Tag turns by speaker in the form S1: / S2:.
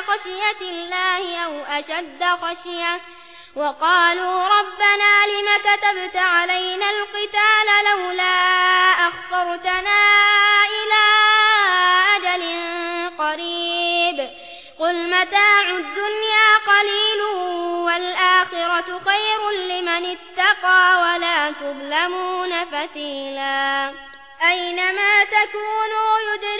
S1: كخشية الله أو أشد خشية وقالوا ربنا لم كتبت علينا القتال لولا أخفرتنا إلى أجل قريب قل متاع الدنيا قليل والآخرة خير لمن اتقى ولا تظلمون فتيلا أينما تكونوا يدرككم